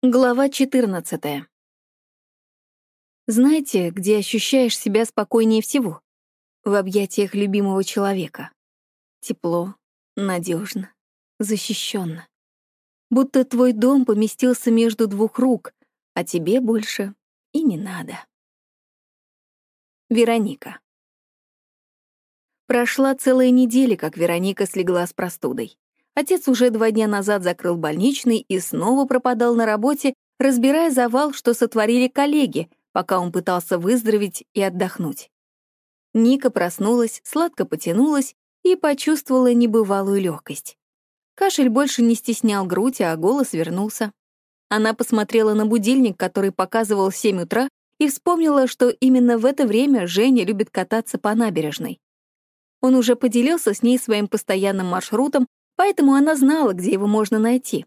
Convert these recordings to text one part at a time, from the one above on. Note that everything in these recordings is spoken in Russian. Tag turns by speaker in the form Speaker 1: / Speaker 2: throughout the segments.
Speaker 1: Глава 14. Знаете, где ощущаешь себя спокойнее всего? В объятиях любимого человека. Тепло, надежно, защищенно. Будто твой дом поместился между двух рук, а тебе больше и не надо. Вероника. Прошла целая неделя, как Вероника слегла с простудой. Отец уже два дня назад закрыл больничный и снова пропадал на работе, разбирая завал, что сотворили коллеги, пока он пытался выздороветь и отдохнуть. Ника проснулась, сладко потянулась и почувствовала небывалую легкость. Кашель больше не стеснял грудь, а голос вернулся. Она посмотрела на будильник, который показывал 7 утра, и вспомнила, что именно в это время Женя любит кататься по набережной. Он уже поделился с ней своим постоянным маршрутом, поэтому она знала, где его можно найти.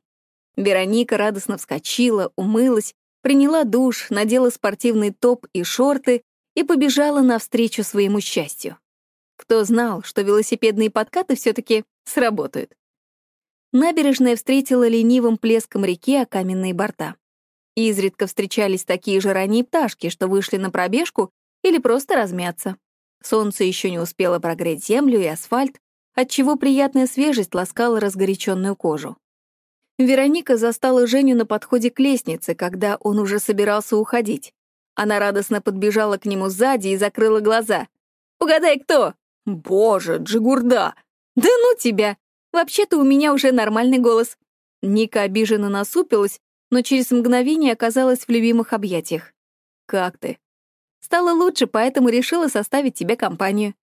Speaker 1: Вероника радостно вскочила, умылась, приняла душ, надела спортивный топ и шорты и побежала навстречу своему счастью. Кто знал, что велосипедные подкаты все таки сработают. Набережная встретила ленивым плеском реки о каменные борта. Изредка встречались такие же ранние пташки, что вышли на пробежку или просто размяться. Солнце еще не успело прогреть землю и асфальт, отчего приятная свежесть ласкала разгоряченную кожу. Вероника застала Женю на подходе к лестнице, когда он уже собирался уходить. Она радостно подбежала к нему сзади и закрыла глаза. «Угадай, кто?» «Боже, Джигурда!» «Да ну тебя! Вообще-то у меня уже нормальный голос». Ника обиженно насупилась, но через мгновение оказалась в любимых объятиях. «Как ты?» «Стало лучше, поэтому решила составить тебе компанию».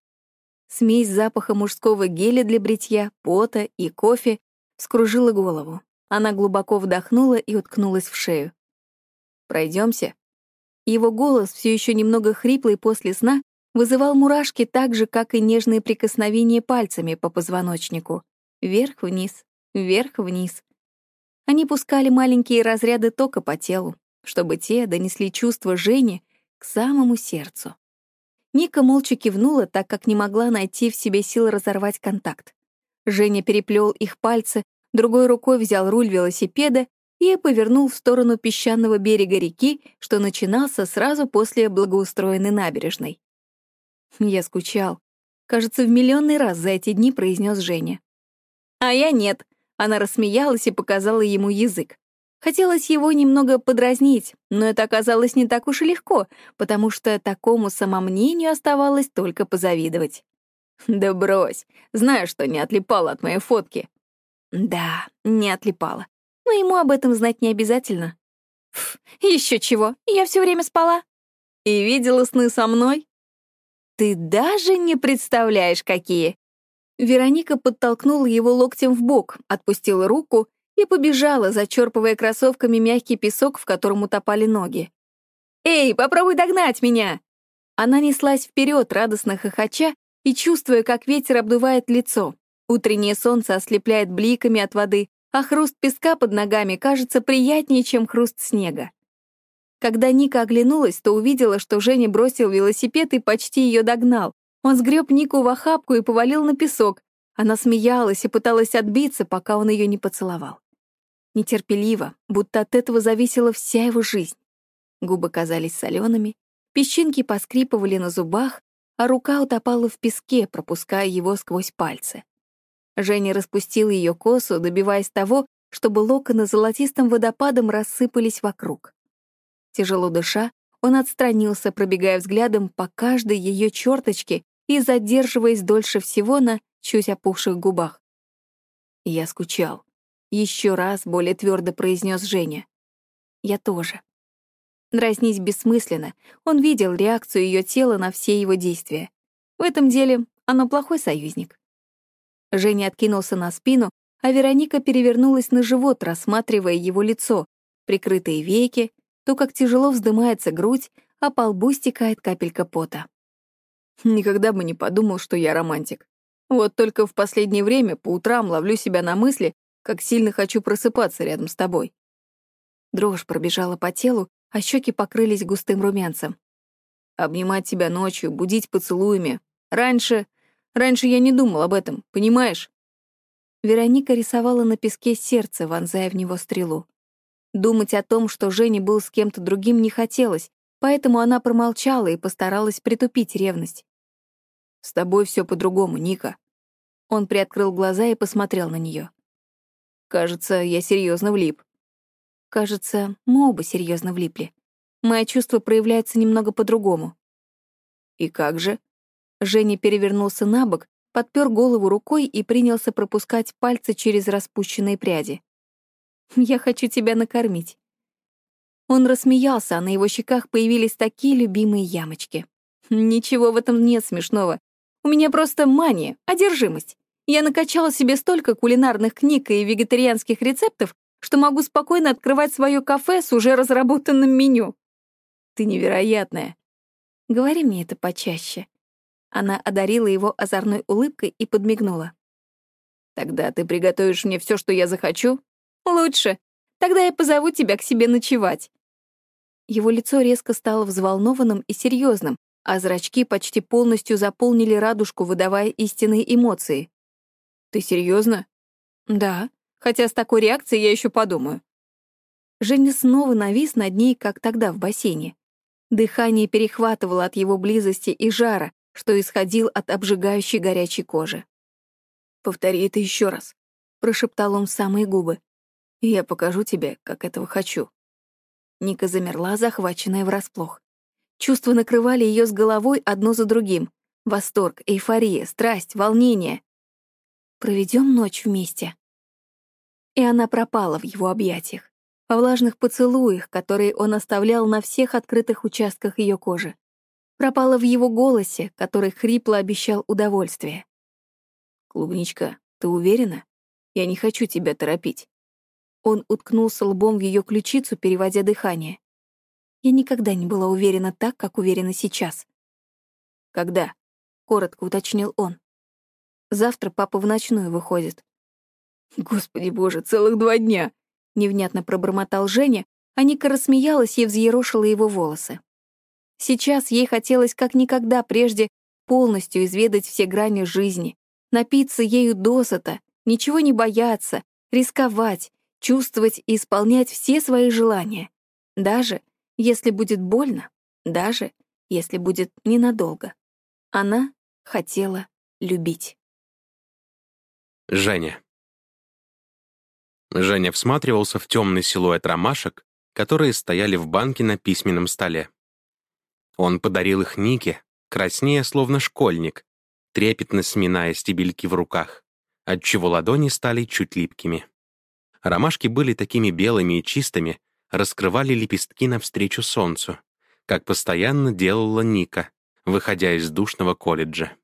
Speaker 1: Смесь запаха мужского геля для бритья, пота и кофе вскружила голову. Она глубоко вдохнула и уткнулась в шею. Пройдемся. Его голос, все еще немного хриплый после сна, вызывал мурашки так же, как и нежные прикосновения пальцами по позвоночнику. Вверх-вниз, вверх-вниз. Они пускали маленькие разряды тока по телу, чтобы те донесли чувство Жени к самому сердцу. Ника молча кивнула, так как не могла найти в себе сил разорвать контакт. Женя переплел их пальцы, другой рукой взял руль велосипеда и повернул в сторону песчаного берега реки, что начинался сразу после благоустроенной набережной. Я скучал. Кажется, в миллионный раз за эти дни произнес Женя. А я нет. Она рассмеялась и показала ему язык. Хотелось его немного подразнить, но это оказалось не так уж и легко, потому что такому самомнению оставалось только позавидовать. «Да брось, знаю, что не отлипала от моей фотки». «Да, не отлипала. Но ему об этом знать не обязательно». Еще чего, я все время спала». «И видела сны со мной?» «Ты даже не представляешь, какие!» Вероника подтолкнула его локтем в бок, отпустила руку и побежала, зачерпывая кроссовками мягкий песок, в котором утопали ноги. «Эй, попробуй догнать меня!» Она неслась вперед, радостно хохоча и чувствуя, как ветер обдувает лицо. Утреннее солнце ослепляет бликами от воды, а хруст песка под ногами кажется приятнее, чем хруст снега. Когда Ника оглянулась, то увидела, что Женя бросил велосипед и почти ее догнал. Он сгреб Нику в охапку и повалил на песок. Она смеялась и пыталась отбиться, пока он ее не поцеловал нетерпеливо, будто от этого зависела вся его жизнь. Губы казались солеными, песчинки поскрипывали на зубах, а рука утопала в песке, пропуская его сквозь пальцы. Женя распустил ее косу, добиваясь того, чтобы локоны золотистым водопадом рассыпались вокруг. Тяжело дыша, он отстранился, пробегая взглядом по каждой ее черточке и задерживаясь дольше всего на чуть опухших губах. Я скучал. Еще раз более твердо произнес Женя. Я тоже. Дразнись бессмысленно. Он видел реакцию ее тела на все его действия. В этом деле оно плохой союзник. Женя откинулся на спину, а Вероника перевернулась на живот, рассматривая его лицо, прикрытые веки, то, как тяжело вздымается грудь, а по лбу стекает капелька пота. Никогда бы не подумал, что я романтик. Вот только в последнее время по утрам ловлю себя на мысли, как сильно хочу просыпаться рядом с тобой». Дрожь пробежала по телу, а щеки покрылись густым румянцем. «Обнимать тебя ночью, будить поцелуями. Раньше... Раньше я не думал об этом, понимаешь?» Вероника рисовала на песке сердце, вонзая в него стрелу. Думать о том, что Женя был с кем-то другим, не хотелось, поэтому она промолчала и постаралась притупить ревность.
Speaker 2: «С тобой все по-другому, Ника».
Speaker 1: Он приоткрыл глаза и посмотрел на нее.
Speaker 2: «Кажется, я серьезно влип».
Speaker 1: Кажется, мы оба серьезно влипли. Мои чувства проявляются немного по-другому.
Speaker 2: «И как же?»
Speaker 1: Женя перевернулся на бок, подпер голову рукой и принялся пропускать пальцы через распущенные пряди. «Я хочу тебя накормить». Он рассмеялся, а на его щеках появились такие любимые ямочки. «Ничего в этом нет смешного. У меня просто мания, одержимость. Я накачала себе столько кулинарных книг и вегетарианских рецептов, что могу спокойно открывать свое кафе с уже разработанным меню.
Speaker 2: Ты невероятная.
Speaker 1: Говори мне это почаще. Она одарила его озорной улыбкой и подмигнула.
Speaker 2: Тогда ты приготовишь мне все, что я захочу?
Speaker 1: Лучше. Тогда я позову тебя к себе ночевать. Его лицо резко стало взволнованным и серьезным, а зрачки почти полностью заполнили радужку, выдавая истинные эмоции.
Speaker 2: Ты серьезно?
Speaker 1: Да, хотя с такой реакцией я еще подумаю. Женя снова навис над ней, как тогда в бассейне. Дыхание перехватывало от его близости и жара, что исходил от обжигающей горячей кожи.
Speaker 2: «Повтори это еще раз», — прошептал он в самые губы. «И я покажу тебе, как этого хочу».
Speaker 1: Ника замерла, захваченная врасплох. Чувства накрывали ее с головой одно за другим. Восторг, эйфория, страсть, волнение. Проведем ночь вместе. И она пропала в его объятиях во влажных поцелуях, которые он оставлял на всех открытых участках ее кожи. Пропала в его голосе, который хрипло обещал удовольствие.
Speaker 2: «Клубничка, ты уверена? Я не хочу тебя торопить».
Speaker 1: Он уткнулся лбом в ее ключицу, переводя дыхание. Я никогда не была уверена так, как уверена сейчас.
Speaker 2: «Когда?» — коротко уточнил он.
Speaker 1: «Завтра папа в ночную выходит».
Speaker 2: «Господи боже, целых два дня!»
Speaker 1: невнятно пробормотал Женя, а Ника рассмеялась и взъерошила его волосы. Сейчас ей хотелось как никогда прежде полностью изведать все грани жизни, напиться ею досыта, ничего не бояться, рисковать, чувствовать и исполнять все свои желания, даже если будет больно, даже если будет ненадолго. Она хотела любить.
Speaker 3: Женя. Женя всматривался в темный силуэт ромашек, которые стояли в банке на письменном столе. Он подарил их Нике, краснея, словно школьник, трепетно сминая стебельки в руках, отчего ладони стали чуть липкими. Ромашки были такими белыми и чистыми, раскрывали лепестки навстречу солнцу, как постоянно делала Ника, выходя из душного колледжа.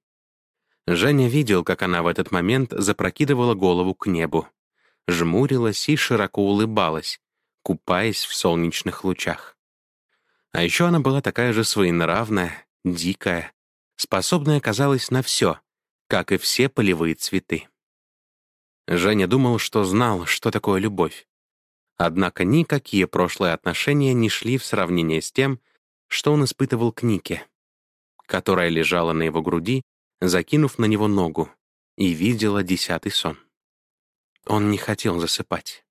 Speaker 3: Женя видел, как она в этот момент запрокидывала голову к небу, жмурилась и широко улыбалась, купаясь в солнечных лучах. А еще она была такая же своенравная, дикая, способная, казалось, на все, как и все полевые цветы. Женя думал, что знал, что такое любовь. Однако никакие прошлые отношения не шли в сравнение с тем, что он испытывал к Нике, которая лежала на его груди, закинув на него ногу, и видела десятый сон. Он не хотел засыпать.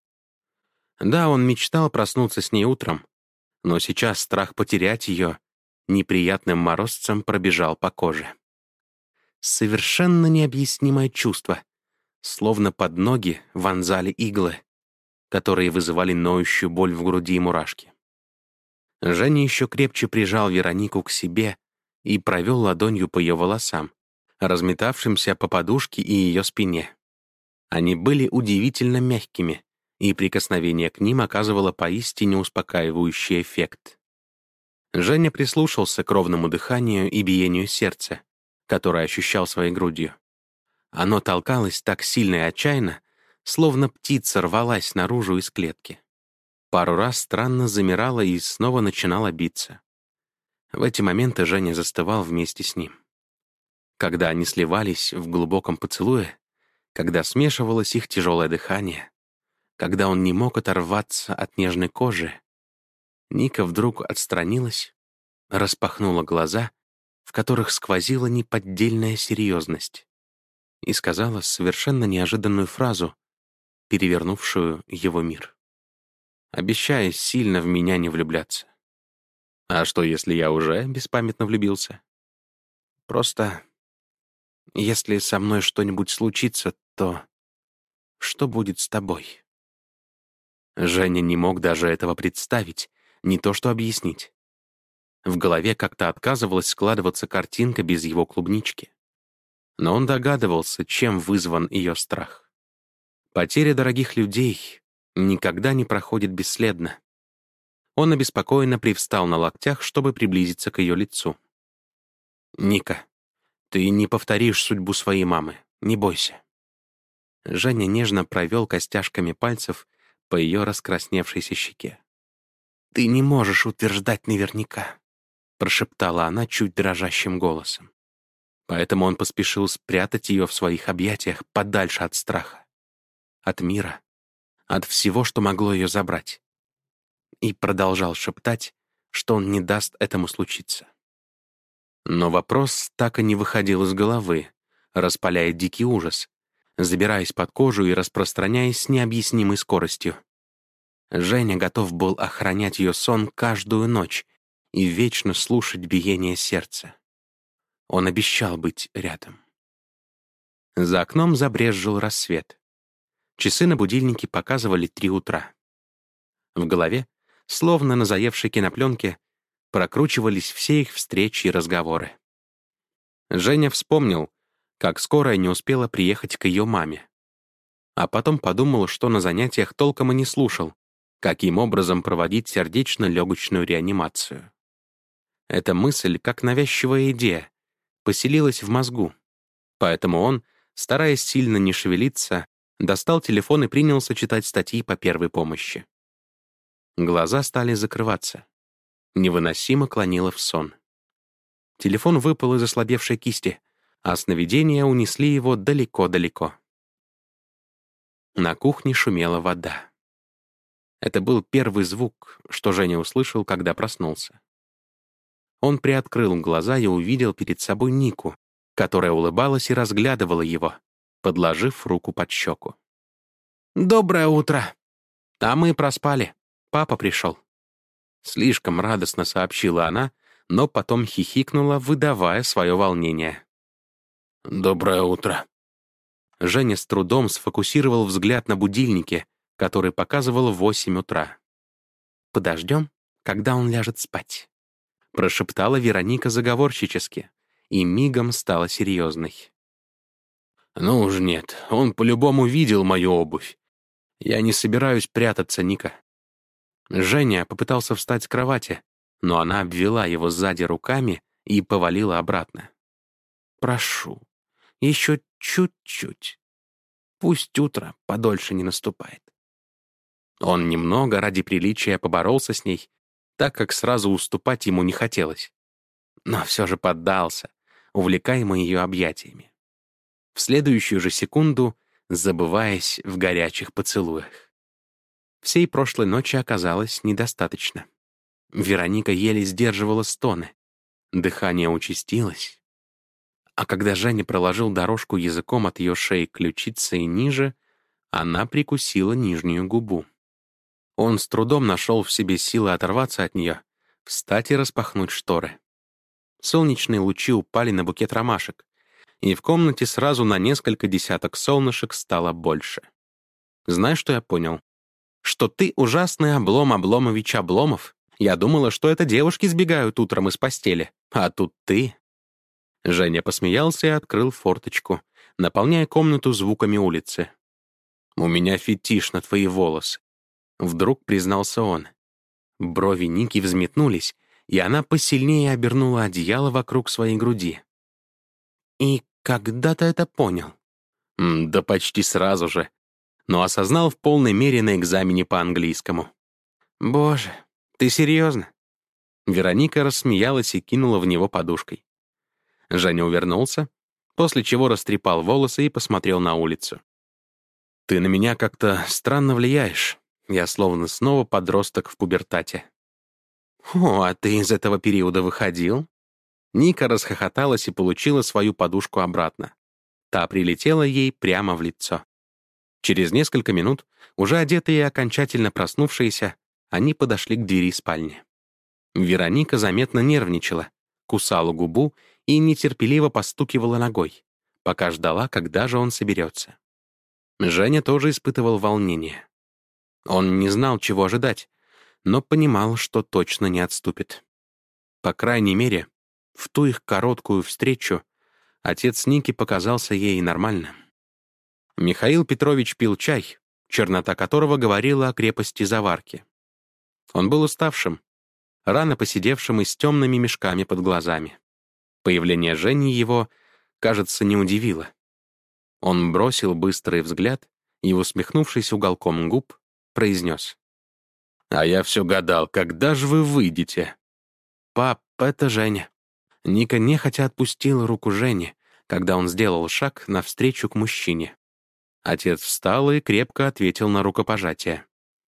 Speaker 3: Да, он мечтал проснуться с ней утром, но сейчас страх потерять ее неприятным морозцем пробежал по коже. Совершенно необъяснимое чувство, словно под ноги вонзали иглы, которые вызывали ноющую боль в груди и мурашки. Женя еще крепче прижал Веронику к себе и провел ладонью по ее волосам, разметавшимся по подушке и ее спине. Они были удивительно мягкими, и прикосновение к ним оказывало поистине успокаивающий эффект. Женя прислушался к ровному дыханию и биению сердца, которое ощущал своей грудью. Оно толкалось так сильно и отчаянно, словно птица рвалась наружу из клетки. Пару раз странно замирала и снова начинала биться. В эти моменты Женя застывал вместе с ним. Когда они сливались в глубоком поцелуе, когда смешивалось их тяжелое дыхание, когда он не мог оторваться от нежной кожи, Ника вдруг отстранилась, распахнула глаза, в которых сквозила неподдельная серьезность, и сказала совершенно неожиданную фразу, перевернувшую его мир. обещая сильно в меня не влюбляться. А что, если я уже беспамятно влюбился? Просто, если со мной что-нибудь случится, то что будет с тобой? Женя не мог даже этого представить, не то что объяснить. В голове как-то отказывалась складываться картинка без его клубнички. Но он догадывался, чем вызван ее страх. Потеря дорогих людей никогда не проходит бесследно. Он обеспокоенно привстал на локтях, чтобы приблизиться к ее лицу. «Ника, ты не повторишь судьбу своей мамы, не бойся». Женя нежно провел костяшками пальцев по ее раскрасневшейся щеке. «Ты не можешь утверждать наверняка», — прошептала она чуть дрожащим голосом. Поэтому он поспешил спрятать ее в своих объятиях подальше от страха, от мира, от всего, что могло ее забрать. И продолжал шептать, что он не даст этому случиться. Но вопрос так и не выходил из головы, распаляя дикий ужас, забираясь под кожу и распространяясь с необъяснимой скоростью. Женя готов был охранять ее сон каждую ночь и вечно слушать биение сердца. Он обещал быть рядом. За окном забрезжил рассвет. Часы на будильнике показывали три утра. В голове, словно на заевшей кинопленке, прокручивались все их встречи и разговоры. Женя вспомнил, как скорая не успела приехать к ее маме. А потом подумал, что на занятиях толком и не слушал, каким образом проводить сердечно-легочную реанимацию. Эта мысль, как навязчивая идея, поселилась в мозгу. Поэтому он, стараясь сильно не шевелиться, достал телефон и принялся читать статьи по первой помощи. Глаза стали закрываться. Невыносимо клонило в сон. Телефон выпал из ослабевшей кисти, а сновидения унесли его далеко-далеко. На кухне шумела вода. Это был первый звук, что Женя услышал, когда проснулся. Он приоткрыл глаза и увидел перед собой Нику, которая улыбалась и разглядывала его, подложив руку под щеку. «Доброе утро!» «А мы проспали. Папа пришел». Слишком радостно сообщила она, но потом хихикнула, выдавая свое волнение. «Доброе утро». Женя с трудом сфокусировал взгляд на будильнике, который показывал восемь утра. «Подождем, когда он ляжет спать», — прошептала Вероника заговорщически, и мигом стала серьезной. «Ну уж нет, он по-любому видел мою обувь. Я не собираюсь прятаться, Ника». Женя попытался встать с кровати, но она обвела его сзади руками и повалила обратно. «Прошу, еще чуть-чуть. Пусть утро подольше не наступает». Он немного ради приличия поборолся с ней, так как сразу уступать ему не хотелось. Но все же поддался, увлекаемый ее объятиями. В следующую же секунду забываясь в горячих поцелуях. Всей прошлой ночи оказалось недостаточно. Вероника еле сдерживала стоны. Дыхание участилось. А когда Женя проложил дорожку языком от ее шеи к ключице и ниже, она прикусила нижнюю губу. Он с трудом нашел в себе силы оторваться от нее, встать и распахнуть шторы. Солнечные лучи упали на букет ромашек, и в комнате сразу на несколько десяток солнышек стало больше. Знаешь, что я понял? Что ты ужасный облом Обломович Обломов. Я думала, что это девушки сбегают утром из постели, а тут ты. Женя посмеялся и открыл форточку, наполняя комнату звуками улицы. «У меня фетиш на твои волосы. Вдруг признался он. Брови Ники взметнулись, и она посильнее обернула одеяло вокруг своей груди. «И когда ты это понял?» «Да почти сразу же. Но осознал в полной мере на экзамене по английскому». «Боже, ты серьезно?» Вероника рассмеялась и кинула в него подушкой. Женя увернулся, после чего растрепал волосы и посмотрел на улицу. «Ты на меня как-то странно влияешь. Я словно снова подросток в пубертате. «О, а ты из этого периода выходил?» Ника расхохоталась и получила свою подушку обратно. Та прилетела ей прямо в лицо. Через несколько минут, уже одетая и окончательно проснувшаяся, они подошли к двери спальни. Вероника заметно нервничала, кусала губу и нетерпеливо постукивала ногой, пока ждала, когда же он соберется. Женя тоже испытывал волнение. Он не знал, чего ожидать, но понимал, что точно не отступит. По крайней мере, в ту их короткую встречу отец Ники показался ей нормальным. Михаил Петрович пил чай, чернота которого говорила о крепости заварки. Он был уставшим, рано посидевшим и с темными мешками под глазами. Появление Жени его, кажется, не удивило. Он бросил быстрый взгляд и, усмехнувшись уголком губ, произнес. «А я все гадал, когда же вы выйдете?» «Пап, это Женя». Ника нехотя отпустила руку Жени, когда он сделал шаг навстречу к мужчине. Отец встал и крепко ответил на рукопожатие.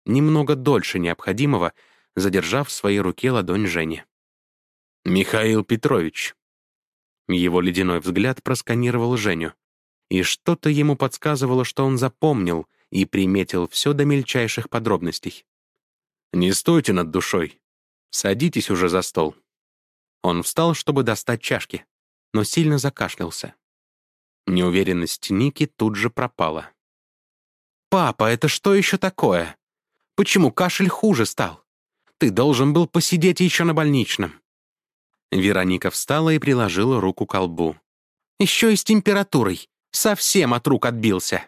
Speaker 3: Немного дольше необходимого, задержав в своей руке ладонь Жени. «Михаил Петрович». Его ледяной взгляд просканировал Женю, и что-то ему подсказывало, что он запомнил и приметил все до мельчайших подробностей. «Не стойте над душой. Садитесь уже за стол». Он встал, чтобы достать чашки, но сильно закашлялся. Неуверенность Ники тут же пропала. «Папа, это что еще такое? Почему кашель хуже стал? Ты должен был посидеть еще на больничном». Вероника встала и приложила руку к лбу. «Еще и с температурой. Совсем от рук отбился».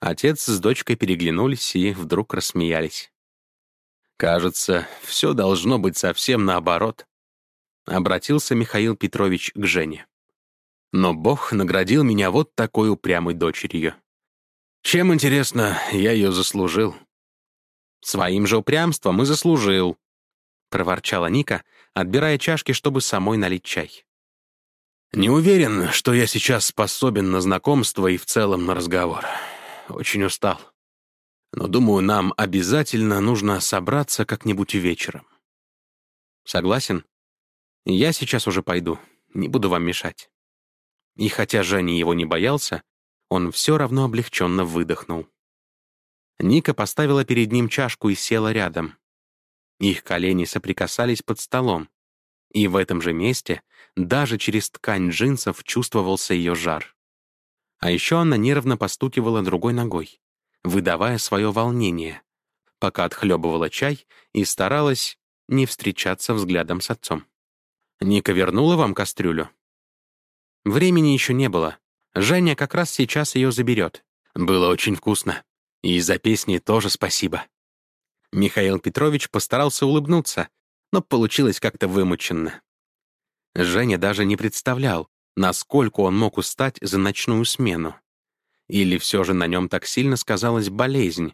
Speaker 3: Отец с дочкой переглянулись и вдруг рассмеялись. «Кажется, все должно быть совсем наоборот», — обратился Михаил Петрович к Жене. «Но Бог наградил меня вот такой упрямой дочерью. Чем, интересно, я ее заслужил?» «Своим же упрямством и заслужил», — проворчала Ника, отбирая чашки, чтобы самой налить чай. «Не уверен, что я сейчас способен на знакомство и в целом на разговор очень устал. Но, думаю, нам обязательно нужно собраться как-нибудь вечером. Согласен? Я сейчас уже пойду, не буду вам мешать. И хотя Женя его не боялся, он все равно облегченно выдохнул. Ника поставила перед ним чашку и села рядом. Их колени соприкасались под столом, и в этом же месте даже через ткань джинсов чувствовался ее жар. А еще она нервно постукивала другой ногой, выдавая свое волнение, пока отхлебывала чай и старалась не встречаться взглядом с отцом. «Ника вернула вам кастрюлю?» Времени еще не было. Женя как раз сейчас ее заберет. Было очень вкусно. И за песни тоже спасибо. Михаил Петрович постарался улыбнуться, но получилось как-то вымученно. Женя даже не представлял, насколько он мог устать за ночную смену. Или все же на нем так сильно сказалась болезнь.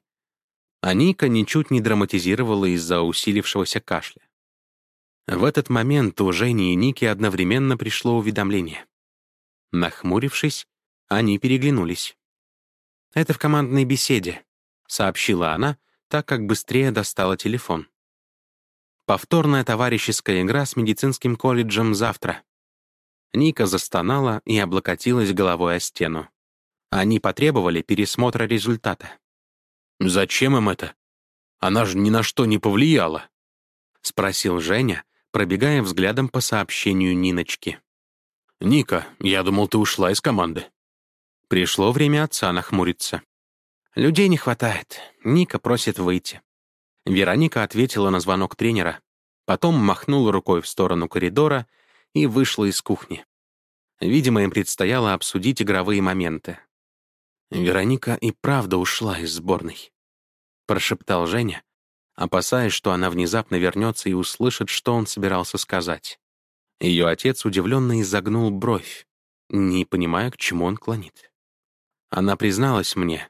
Speaker 3: А Ника ничуть не драматизировала из-за усилившегося кашля. В этот момент у Жени и Ники одновременно пришло уведомление. Нахмурившись, они переглянулись. «Это в командной беседе», — сообщила она, так как быстрее достала телефон. «Повторная товарищеская игра с медицинским колледжем завтра. Ника застонала и облокотилась головой о стену. Они потребовали пересмотра результата. «Зачем им это? Она же ни на что не повлияла», — спросил Женя, пробегая взглядом по сообщению Ниночки. «Ника, я думал, ты ушла из команды». Пришло время отца нахмуриться. «Людей не хватает. Ника просит выйти». Вероника ответила на звонок тренера, потом махнула рукой в сторону коридора и вышла из кухни. Видимо, им предстояло обсудить игровые моменты. «Вероника и правда ушла из сборной», — прошептал Женя, опасаясь, что она внезапно вернется и услышит, что он собирался сказать. Ее отец удивленно изогнул бровь, не понимая, к чему он клонит. Она призналась мне,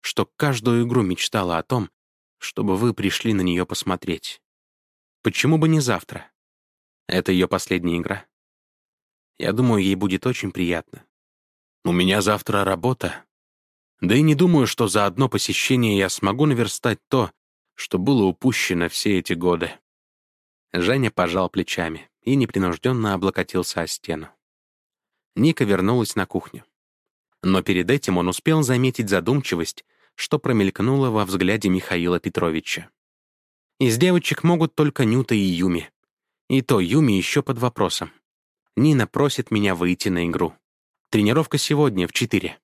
Speaker 3: что каждую игру мечтала о том, чтобы вы пришли на нее посмотреть. Почему бы не завтра? Это ее последняя игра. Я думаю, ей будет очень приятно. У меня завтра работа. Да и не думаю, что за одно посещение я смогу наверстать то, что было упущено все эти годы. Женя пожал плечами и непринужденно облокотился о стену. Ника вернулась на кухню. Но перед этим он успел заметить задумчивость, что промелькнуло во взгляде Михаила Петровича. Из девочек могут только Нюта и Юми. И то Юми еще под вопросом. Нина просит меня выйти на игру. Тренировка сегодня в четыре.